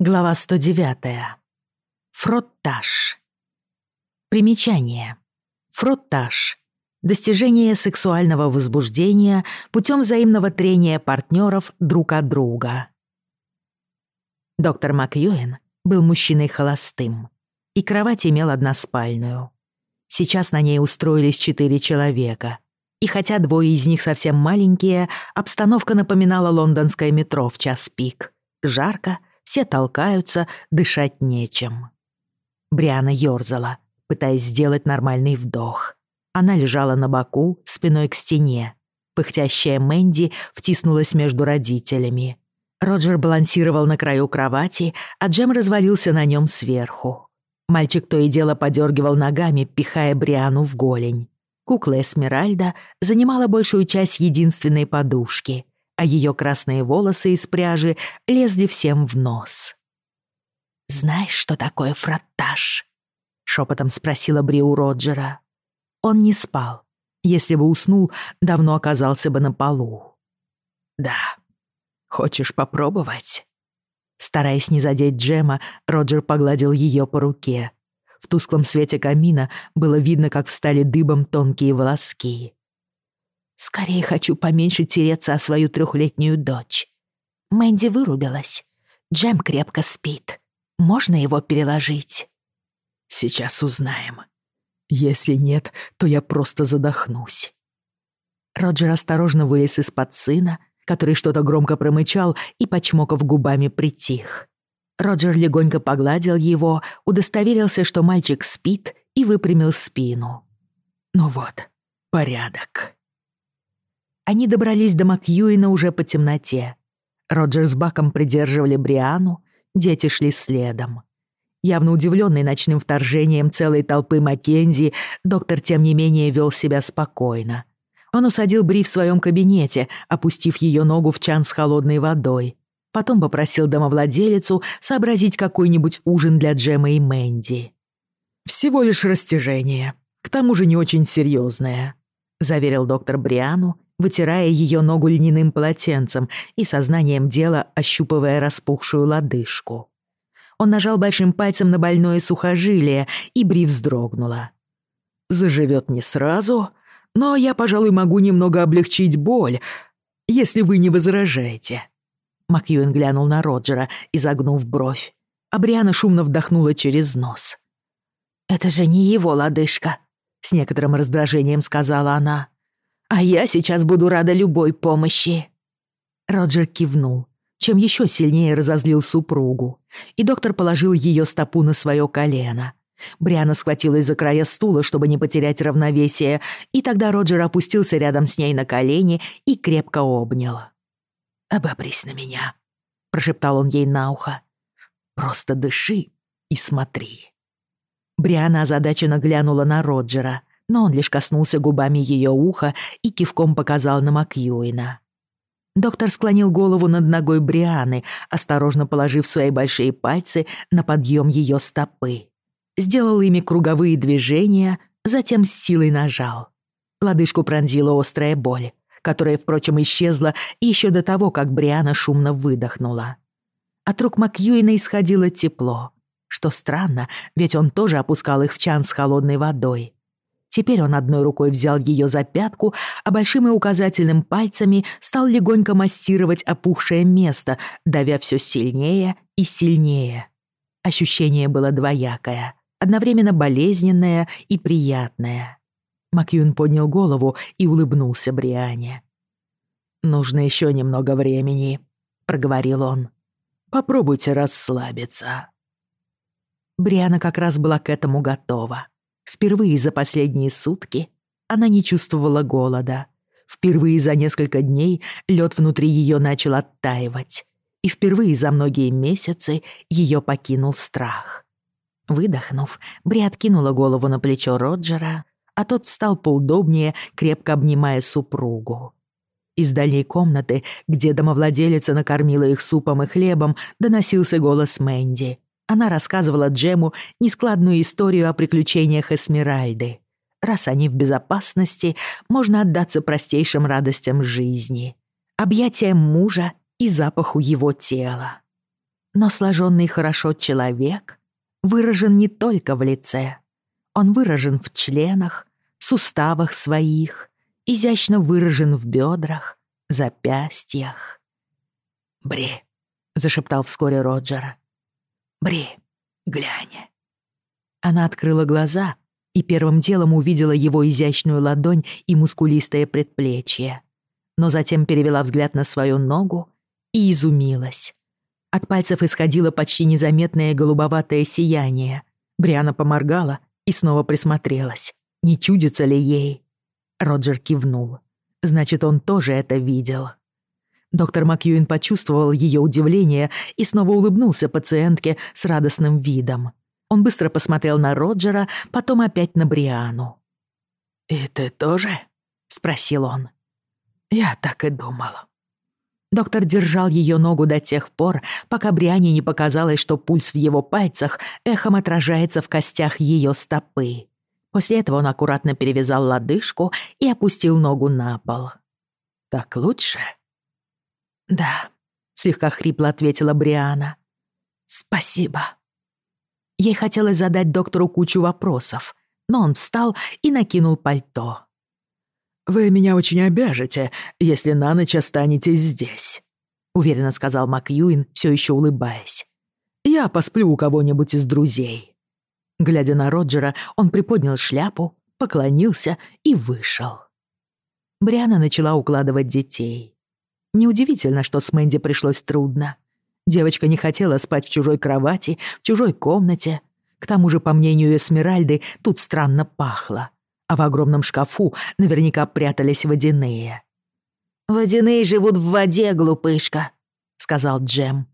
Глава 109. Фроттаж. Примечание. Фроттаж. Достижение сексуального возбуждения путем взаимного трения партнеров друг от друга. Доктор Макьюэн был мужчиной холостым, и кровать имел односпальную. Сейчас на ней устроились четыре человека, и хотя двое из них совсем маленькие, обстановка напоминала лондонское метро в час пик. Жарко, все толкаются, дышать нечем. Бриана ёрзала, пытаясь сделать нормальный вдох. Она лежала на боку, спиной к стене. Пыхтящая Мэнди втиснулась между родителями. Роджер балансировал на краю кровати, а Джем развалился на нем сверху. Мальчик то и дело подергивал ногами, пихая Бриану в голень. Кукла Эсмеральда занимала большую часть единственной подушки а ее красные волосы из пряжи лезли всем в нос. «Знаешь, что такое фраттаж?» — шепотом спросила Бри у Роджера. Он не спал. Если бы уснул, давно оказался бы на полу. «Да. Хочешь попробовать?» Стараясь не задеть Джема, Роджер погладил ее по руке. В тусклом свете камина было видно, как встали дыбом тонкие волоски. Скорее хочу поменьше тереться о свою трехлетнюю дочь. Мэнди вырубилась. Джем крепко спит. Можно его переложить? Сейчас узнаем. Если нет, то я просто задохнусь. Роджер осторожно вылез из-под сына, который что-то громко промычал и, почмокав губами, притих. Роджер легонько погладил его, удостоверился, что мальчик спит, и выпрямил спину. Ну вот, порядок. Они добрались до Макьюина уже по темноте. Роджер с Баком придерживали Бриану, дети шли следом. Явно удивленный ночным вторжением целой толпы Маккензи, доктор, тем не менее, вел себя спокойно. Он усадил Бри в своем кабинете, опустив ее ногу в чан с холодной водой. Потом попросил домовладелицу сообразить какой-нибудь ужин для Джема и Мэнди. «Всего лишь растяжение, к тому же не очень серьезное», — заверил доктор Бриану вытирая ее ногу льняным полотенцем и сознанием дела ощупывая распухшую лодыжку. Он нажал большим пальцем на больное сухожилие, и Бри вздрогнула. «Заживет не сразу, но я, пожалуй, могу немного облегчить боль, если вы не возражаете». Макьюэн глянул на Роджера, изогнув бровь. А Бриана шумно вдохнула через нос. «Это же не его лодыжка», — с некоторым раздражением сказала она. А я сейчас буду рада любой помощи». Роджер кивнул, чем еще сильнее разозлил супругу, и доктор положил ее стопу на свое колено. Бриана схватилась за края стула, чтобы не потерять равновесие, и тогда Роджер опустился рядом с ней на колени и крепко обнял. «Обопрись на меня», — прошептал он ей на ухо. «Просто дыши и смотри». Бриана озадаченно глянула на Роджера, но он лишь коснулся губами ее уха и кивком показал на Макьюина. Доктор склонил голову над ногой Брианы, осторожно положив свои большие пальцы на подъем ее стопы. Сделал ими круговые движения, затем с силой нажал. Лодыжку пронзила острая боль, которая, впрочем, исчезла еще до того, как Бриана шумно выдохнула. От рук Макьюина исходило тепло. Что странно, ведь он тоже опускал их в чан с холодной водой. Теперь он одной рукой взял ее за пятку, а большим и указательным пальцами стал легонько массировать опухшее место, давя все сильнее и сильнее. Ощущение было двоякое, одновременно болезненное и приятное. Макьюн поднял голову и улыбнулся Бриане. «Нужно еще немного времени», — проговорил он. «Попробуйте расслабиться». Бриана как раз была к этому готова. Впервые за последние сутки она не чувствовала голода. Впервые за несколько дней лед внутри ее начал оттаивать. И впервые за многие месяцы ее покинул страх. Выдохнув, Бри откинула голову на плечо Роджера, а тот встал поудобнее, крепко обнимая супругу. Из дальней комнаты, где домовладелица накормила их супом и хлебом, доносился голос Мэнди. Она рассказывала Джему нескладную историю о приключениях Эсмеральды. Раз они в безопасности, можно отдаться простейшим радостям жизни. Объятиям мужа и запаху его тела. Но сложенный хорошо человек выражен не только в лице. Он выражен в членах, суставах своих, изящно выражен в бедрах, запястьях. «Бри», — зашептал вскоре Роджер. «Бри, глянь». Она открыла глаза и первым делом увидела его изящную ладонь и мускулистое предплечье. Но затем перевела взгляд на свою ногу и изумилась. От пальцев исходило почти незаметное голубоватое сияние. Бриана поморгала и снова присмотрелась. Не чудится ли ей? Роджер кивнул. Значит, он тоже это видел. Доктор Макьюин почувствовал ее удивление и снова улыбнулся пациентке с радостным видом. Он быстро посмотрел на Роджера, потом опять на Бриану. «И ты тоже?» — спросил он. «Я так и думал». Доктор держал ее ногу до тех пор, пока Бриане не показалось, что пульс в его пальцах эхом отражается в костях ее стопы. После этого он аккуратно перевязал лодыжку и опустил ногу на пол. «Так лучше?» «Да», — слегка хрипло ответила Бриана. «Спасибо». Ей хотелось задать доктору кучу вопросов, но он встал и накинул пальто. «Вы меня очень обяжете, если на ночь останетесь здесь», — уверенно сказал Макьюин, все еще улыбаясь. «Я посплю у кого-нибудь из друзей». Глядя на Роджера, он приподнял шляпу, поклонился и вышел. Бриана начала укладывать детей. Неудивительно, что с Мэнди пришлось трудно. Девочка не хотела спать в чужой кровати, в чужой комнате. К тому же, по мнению Эсмеральды, тут странно пахло. А в огромном шкафу наверняка прятались водяные. «Водяные живут в воде, глупышка», — сказал Джем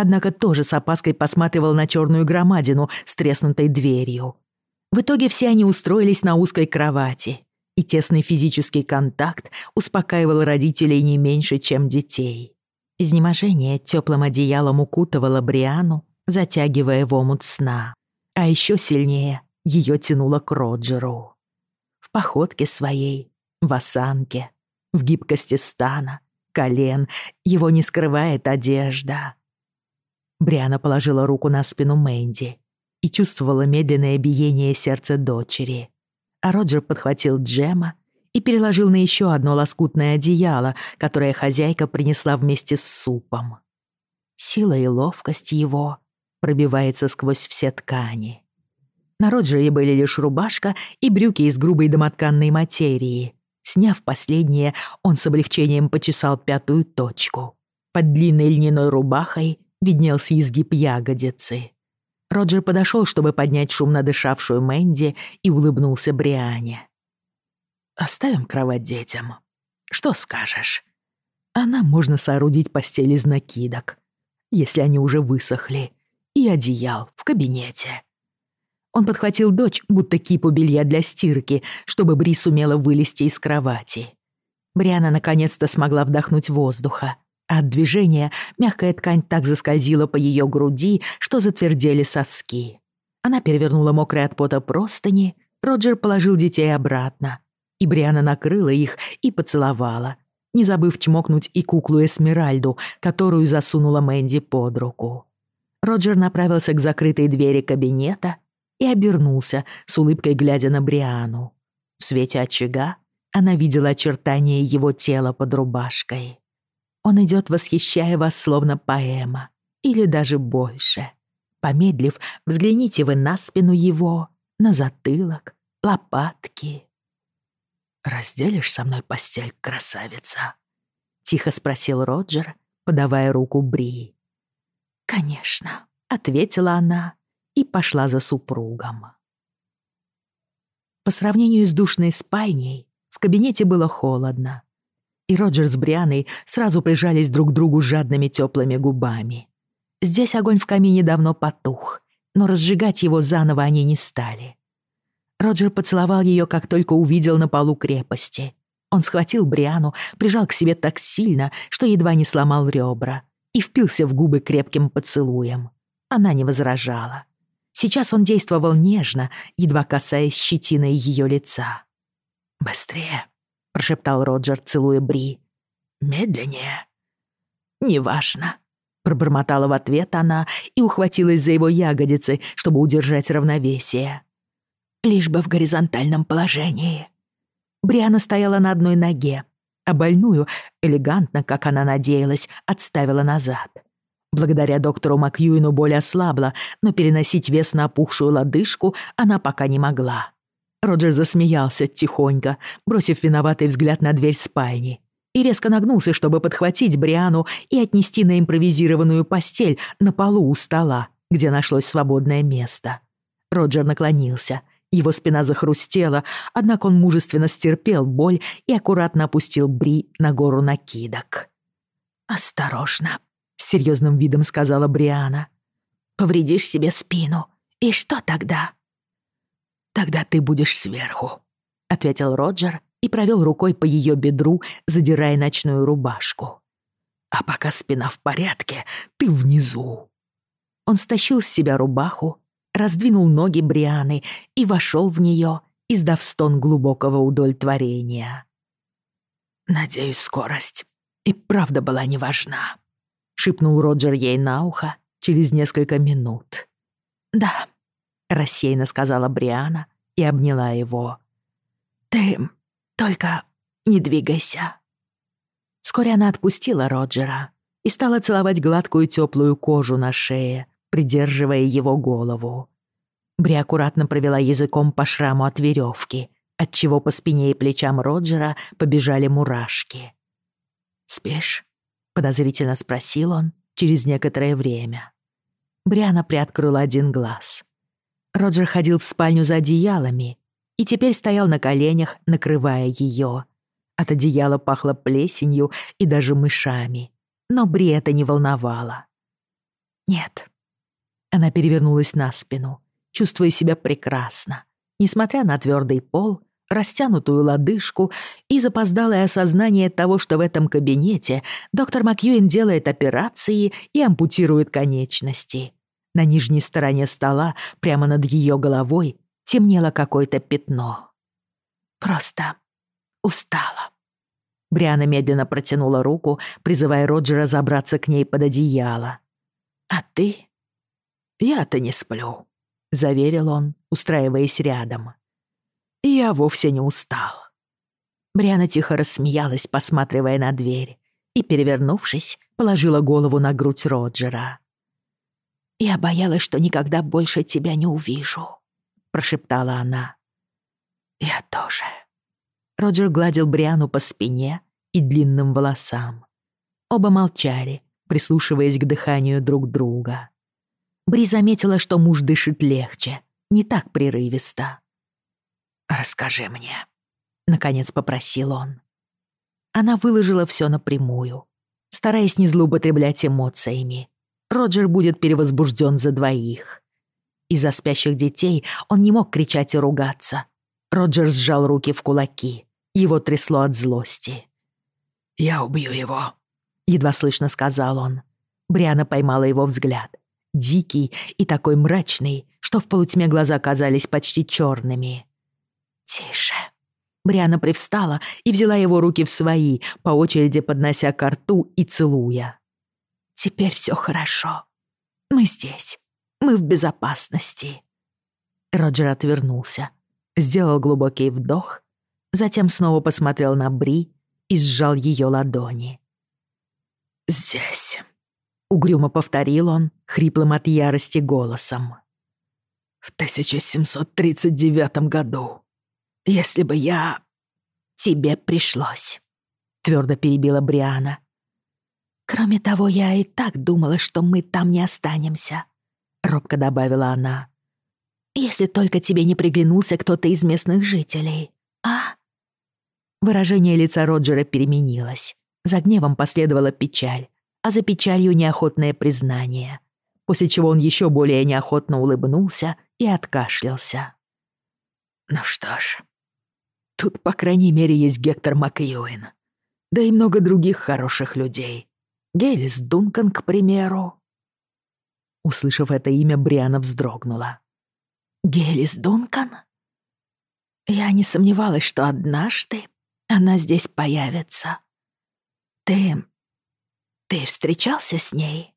однако тоже с опаской посматривал на черную громадину с треснутой дверью. В итоге все они устроились на узкой кровати, и тесный физический контакт успокаивал родителей не меньше, чем детей. Изнеможение теплым одеялом укутывало Бриану, затягивая в омут сна. А еще сильнее ее тянуло к Роджеру. В походке своей, в осанке, в гибкости стана, колен его не скрывает одежда. Бриана положила руку на спину Мэнди и чувствовала медленное биение сердца дочери. А Роджер подхватил Джема и переложил на еще одно лоскутное одеяло, которое хозяйка принесла вместе с супом. Сила и ловкость его пробивается сквозь все ткани. На Роджере были лишь рубашка и брюки из грубой домотканной материи. Сняв последнее, он с облегчением почесал пятую точку. Под длинной льняной рубахой виднелся изгиб ягодицы. Роджер подошел, чтобы поднять шумно дышавшую Мэнди, и улыбнулся Бриане. «Оставим кровать детям. Что скажешь? А нам можно соорудить постель из накидок, если они уже высохли, и одеял в кабинете». Он подхватил дочь, будто кипу белья для стирки, чтобы Бри сумела вылезти из кровати. Бриана наконец-то смогла вдохнуть воздуха, от движения мягкая ткань так заскользила по ее груди, что затвердели соски. Она перевернула мокрые от пота простыни, Роджер положил детей обратно, и Бриана накрыла их и поцеловала, не забыв чмокнуть и куклу Эсмеральду, которую засунула Мэнди под руку. Роджер направился к закрытой двери кабинета и обернулся, с улыбкой глядя на Бриану. В свете очага она видела очертания его тела под рубашкой. Он идет, восхищая вас, словно поэма, или даже больше. Помедлив, взгляните вы на спину его, на затылок, лопатки. «Разделишь со мной постель, красавица?» — тихо спросил Роджер, подавая руку Бри. «Конечно», — ответила она и пошла за супругом. По сравнению с душной спальней, в кабинете было холодно и Роджер с Брианой сразу прижались друг к другу жадными теплыми губами. Здесь огонь в камине давно потух, но разжигать его заново они не стали. Роджер поцеловал ее, как только увидел на полу крепости. Он схватил Бриану, прижал к себе так сильно, что едва не сломал ребра, и впился в губы крепким поцелуем. Она не возражала. Сейчас он действовал нежно, едва касаясь щетиной ее лица. «Быстрее!» — прошептал Роджер, целуя Бри. «Медленнее». «Неважно». Пробормотала в ответ она и ухватилась за его ягодицы, чтобы удержать равновесие. Лишь бы в горизонтальном положении. Бриана стояла на одной ноге, а больную, элегантно, как она надеялась, отставила назад. Благодаря доктору Макьюину боль ослабла, но переносить вес на опухшую лодыжку она пока не могла. Роджер засмеялся тихонько, бросив виноватый взгляд на дверь спальни, и резко нагнулся, чтобы подхватить Бриану и отнести на импровизированную постель на полу у стола, где нашлось свободное место. Роджер наклонился. Его спина захрустела, однако он мужественно стерпел боль и аккуратно опустил Бри на гору накидок. «Осторожно», — серьезным видом сказала Бриана. «Повредишь себе спину. И что тогда?» «Тогда ты будешь сверху», — ответил Роджер и провел рукой по ее бедру, задирая ночную рубашку. «А пока спина в порядке, ты внизу». Он стащил с себя рубаху, раздвинул ноги Брианы и вошел в нее, издав стон глубокого удовлетворения. «Надеюсь, скорость и правда была не важна», — шепнул Роджер ей на ухо через несколько минут. «Да», — рассеянно сказала Бриана и обняла его. «Ты только не двигайся». Вскоре она отпустила Роджера и стала целовать гладкую теплую кожу на шее, придерживая его голову. Бри аккуратно провела языком по шраму от веревки, отчего по спине и плечам Роджера побежали мурашки. «Спишь?» — подозрительно спросил он через некоторое время. Бриана приоткрыла один глаз. Роджер ходил в спальню за одеялами и теперь стоял на коленях, накрывая ее. От одеяла пахло плесенью и даже мышами, но Бри это не волновало. «Нет». Она перевернулась на спину, чувствуя себя прекрасно, несмотря на твердый пол, растянутую лодыжку и запоздалое осознание того, что в этом кабинете доктор Макьюин делает операции и ампутирует конечности. На нижней стороне стола, прямо над ее головой, темнело какое-то пятно. «Просто устала». Бриана медленно протянула руку, призывая Роджера забраться к ней под одеяло. «А ты?» «Я-то не сплю», — заверил он, устраиваясь рядом. «Я вовсе не устал». Бриана тихо рассмеялась, посматривая на дверь, и, перевернувшись, положила голову на грудь Роджера. «Я боялась, что никогда больше тебя не увижу», — прошептала она. «Я тоже». Роджер гладил Бриану по спине и длинным волосам. Оба молчали, прислушиваясь к дыханию друг друга. Бри заметила, что муж дышит легче, не так прерывисто. «Расскажи мне», — наконец попросил он. Она выложила все напрямую, стараясь не злоупотреблять эмоциями. Роджер будет перевозбужден за двоих. Из-за спящих детей он не мог кричать и ругаться. Роджер сжал руки в кулаки. Его трясло от злости. «Я убью его», — едва слышно сказал он. Бриана поймала его взгляд. Дикий и такой мрачный, что в полутьме глаза казались почти черными. «Тише». Бриана привстала и взяла его руки в свои, по очереди поднося ко рту и целуя. «Теперь все хорошо. Мы здесь. Мы в безопасности». Роджер отвернулся, сделал глубокий вдох, затем снова посмотрел на Бри и сжал ее ладони. «Здесь», — угрюмо повторил он, хриплым от ярости голосом. «В 1739 году, если бы я...» «Тебе пришлось», — твердо перебила Бриана. «Кроме того, я и так думала, что мы там не останемся. — робко добавила она. «Если только тебе не приглянулся кто-то из местных жителей, а?» Выражение лица Роджера переменилось. За гневом последовала печаль, а за печалью неохотное признание, после чего он еще более неохотно улыбнулся и откашлялся. «Ну что ж, тут, по крайней мере, есть Гектор Макьюин, да и много других хороших людей. Гелис Дункан, к примеру». Услышав это имя, Бриана вздрогнула. «Гелис Дункан?» Я не сомневалась, что однажды она здесь появится. Ты... ты встречался с ней?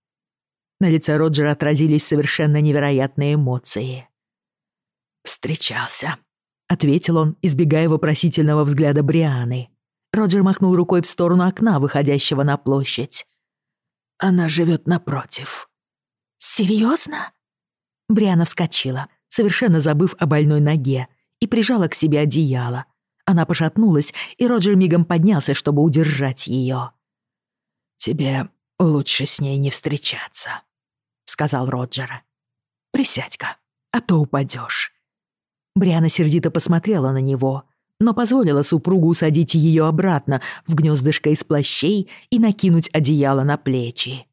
На лице Роджера отразились совершенно невероятные эмоции. «Встречался», — ответил он, избегая вопросительного взгляда Брианы. Роджер махнул рукой в сторону окна, выходящего на площадь. «Она живет напротив». «Серьезно?» Бриана вскочила, совершенно забыв о больной ноге, и прижала к себе одеяло. Она пошатнулась, и Роджер мигом поднялся, чтобы удержать ее. «Тебе лучше с ней не встречаться», — сказал Роджер. «Присядь-ка, а то упадешь. Бриана сердито посмотрела на него, но позволила супругу усадить ее обратно в гнездышко из плащей и накинуть одеяло на плечи.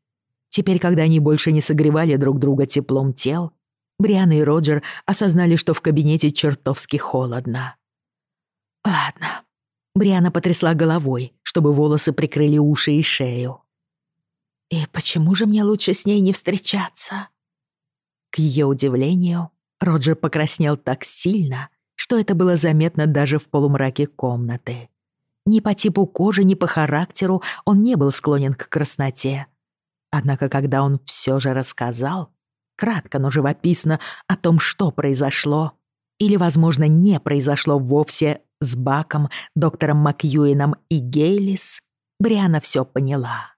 Теперь, когда они больше не согревали друг друга теплом тел, Бриана и Роджер осознали, что в кабинете чертовски холодно. «Ладно». Бриана потрясла головой, чтобы волосы прикрыли уши и шею. «И почему же мне лучше с ней не встречаться?» К ее удивлению, Роджер покраснел так сильно, что это было заметно даже в полумраке комнаты. Ни по типу кожи, ни по характеру он не был склонен к красноте. Однако, когда он все же рассказал, кратко, но живописно, о том, что произошло, или, возможно, не произошло вовсе с Баком, доктором Макьюином и Гейлис, Бриана все поняла.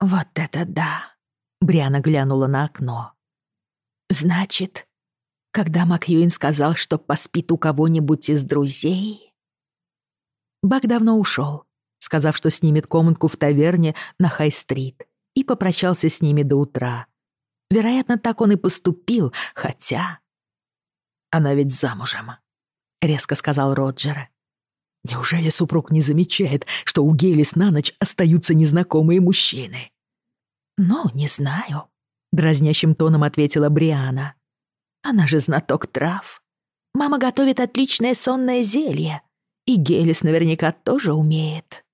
«Вот это да!» — Бриана глянула на окно. Значит, когда Макьюин сказал, что поспит у кого-нибудь из друзей... Бак давно ушел, сказав, что снимет комнатку в таверне на Хай-стрит, и попрощался с ними до утра. Вероятно, так он и поступил, хотя... «Она ведь замужем», — резко сказал Роджер. «Неужели супруг не замечает, что у Гелис на ночь остаются незнакомые мужчины?» «Ну, не знаю», — дразнящим тоном ответила Бриана. «Она же знаток трав. Мама готовит отличное сонное зелье, и Гелис наверняка тоже умеет».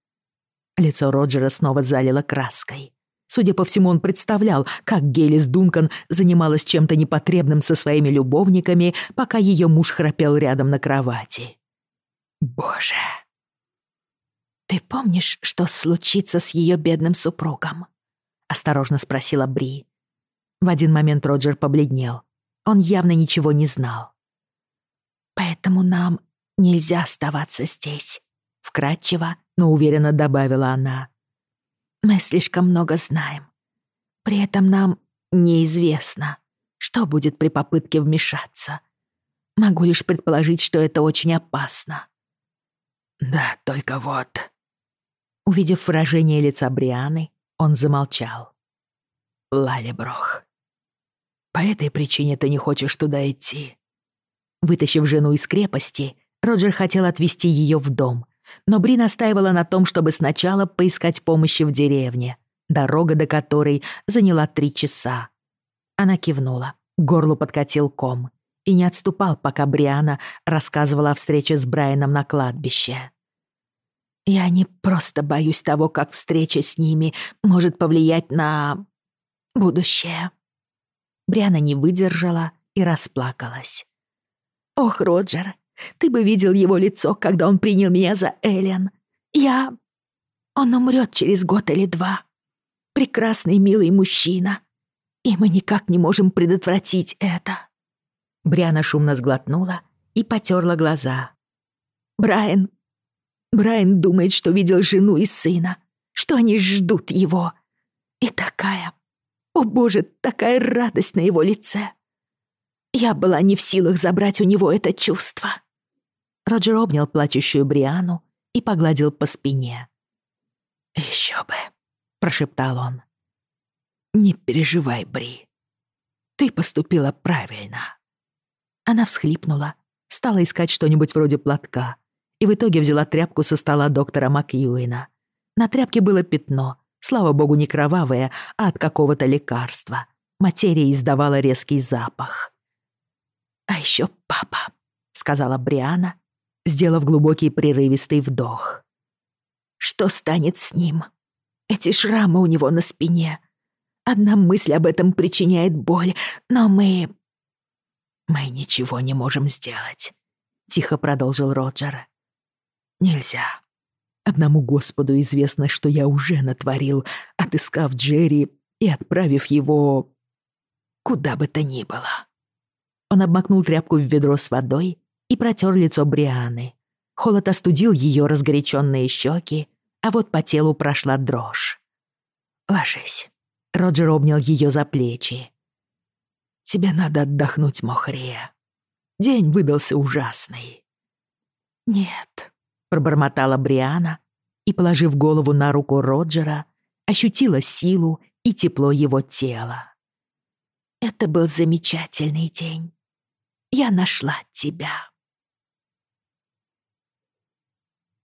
Лицо Роджера снова залило краской. Судя по всему, он представлял, как Гелис Дункан занималась чем-то непотребным со своими любовниками, пока ее муж храпел рядом на кровати. «Боже!» «Ты помнишь, что случится с ее бедным супругом?» — осторожно спросила Бри. В один момент Роджер побледнел. Он явно ничего не знал. «Поэтому нам нельзя оставаться здесь», — вкратчиво, но уверенно добавила она. «Мы слишком много знаем. При этом нам неизвестно, что будет при попытке вмешаться. Могу лишь предположить, что это очень опасно». «Да, только вот...» Увидев выражение лица Брианы, он замолчал. Лалеброх. По этой причине ты не хочешь туда идти. Вытащив жену из крепости, Роджер хотел отвезти ее в дом, но Бри настаивала на том, чтобы сначала поискать помощи в деревне, дорога до которой заняла три часа. Она кивнула, горлу подкатил ком и не отступал, пока Бриана рассказывала о встрече с Брайаном на кладбище. «Я не просто боюсь того, как встреча с ними может повлиять на будущее». Бриана не выдержала и расплакалась. «Ох, Роджер, ты бы видел его лицо, когда он принял меня за Эллен. Я... Он умрет через год или два. Прекрасный, милый мужчина. И мы никак не можем предотвратить это». Бриана шумно сглотнула и потерла глаза. «Брайан... Брайан думает, что видел жену и сына, что они ждут его. И такая о боже, такая радость на его лице! Я была не в силах забрать у него это чувство. Роджер обнял плачущую Бриану и погладил по спине. «Еще бы», — прошептал он. «Не переживай, Бри. Ты поступила правильно». Она всхлипнула, стала искать что-нибудь вроде платка и в итоге взяла тряпку со стола доктора Макьюина. На тряпке было пятно, Слава богу, не кровавое, а от какого-то лекарства. Материя издавала резкий запах. «А еще папа», — сказала Бриана, сделав глубокий прерывистый вдох. «Что станет с ним? Эти шрамы у него на спине. Одна мысль об этом причиняет боль, но мы...» «Мы ничего не можем сделать», — тихо продолжил Роджер. «Нельзя. Одному Господу известно, что я уже натворил, отыскав Джерри и отправив его куда бы то ни было. Он обмакнул тряпку в ведро с водой и протер лицо Брианы. Холод остудил ее разгоряченные щеки, а вот по телу прошла дрожь. «Ложись». Роджер обнял ее за плечи. «Тебе надо отдохнуть, Мохрия. День выдался ужасный». «Нет», — пробормотала Бриана и, положив голову на руку Роджера, ощутила силу и тепло его тела. «Это был замечательный день. Я нашла тебя».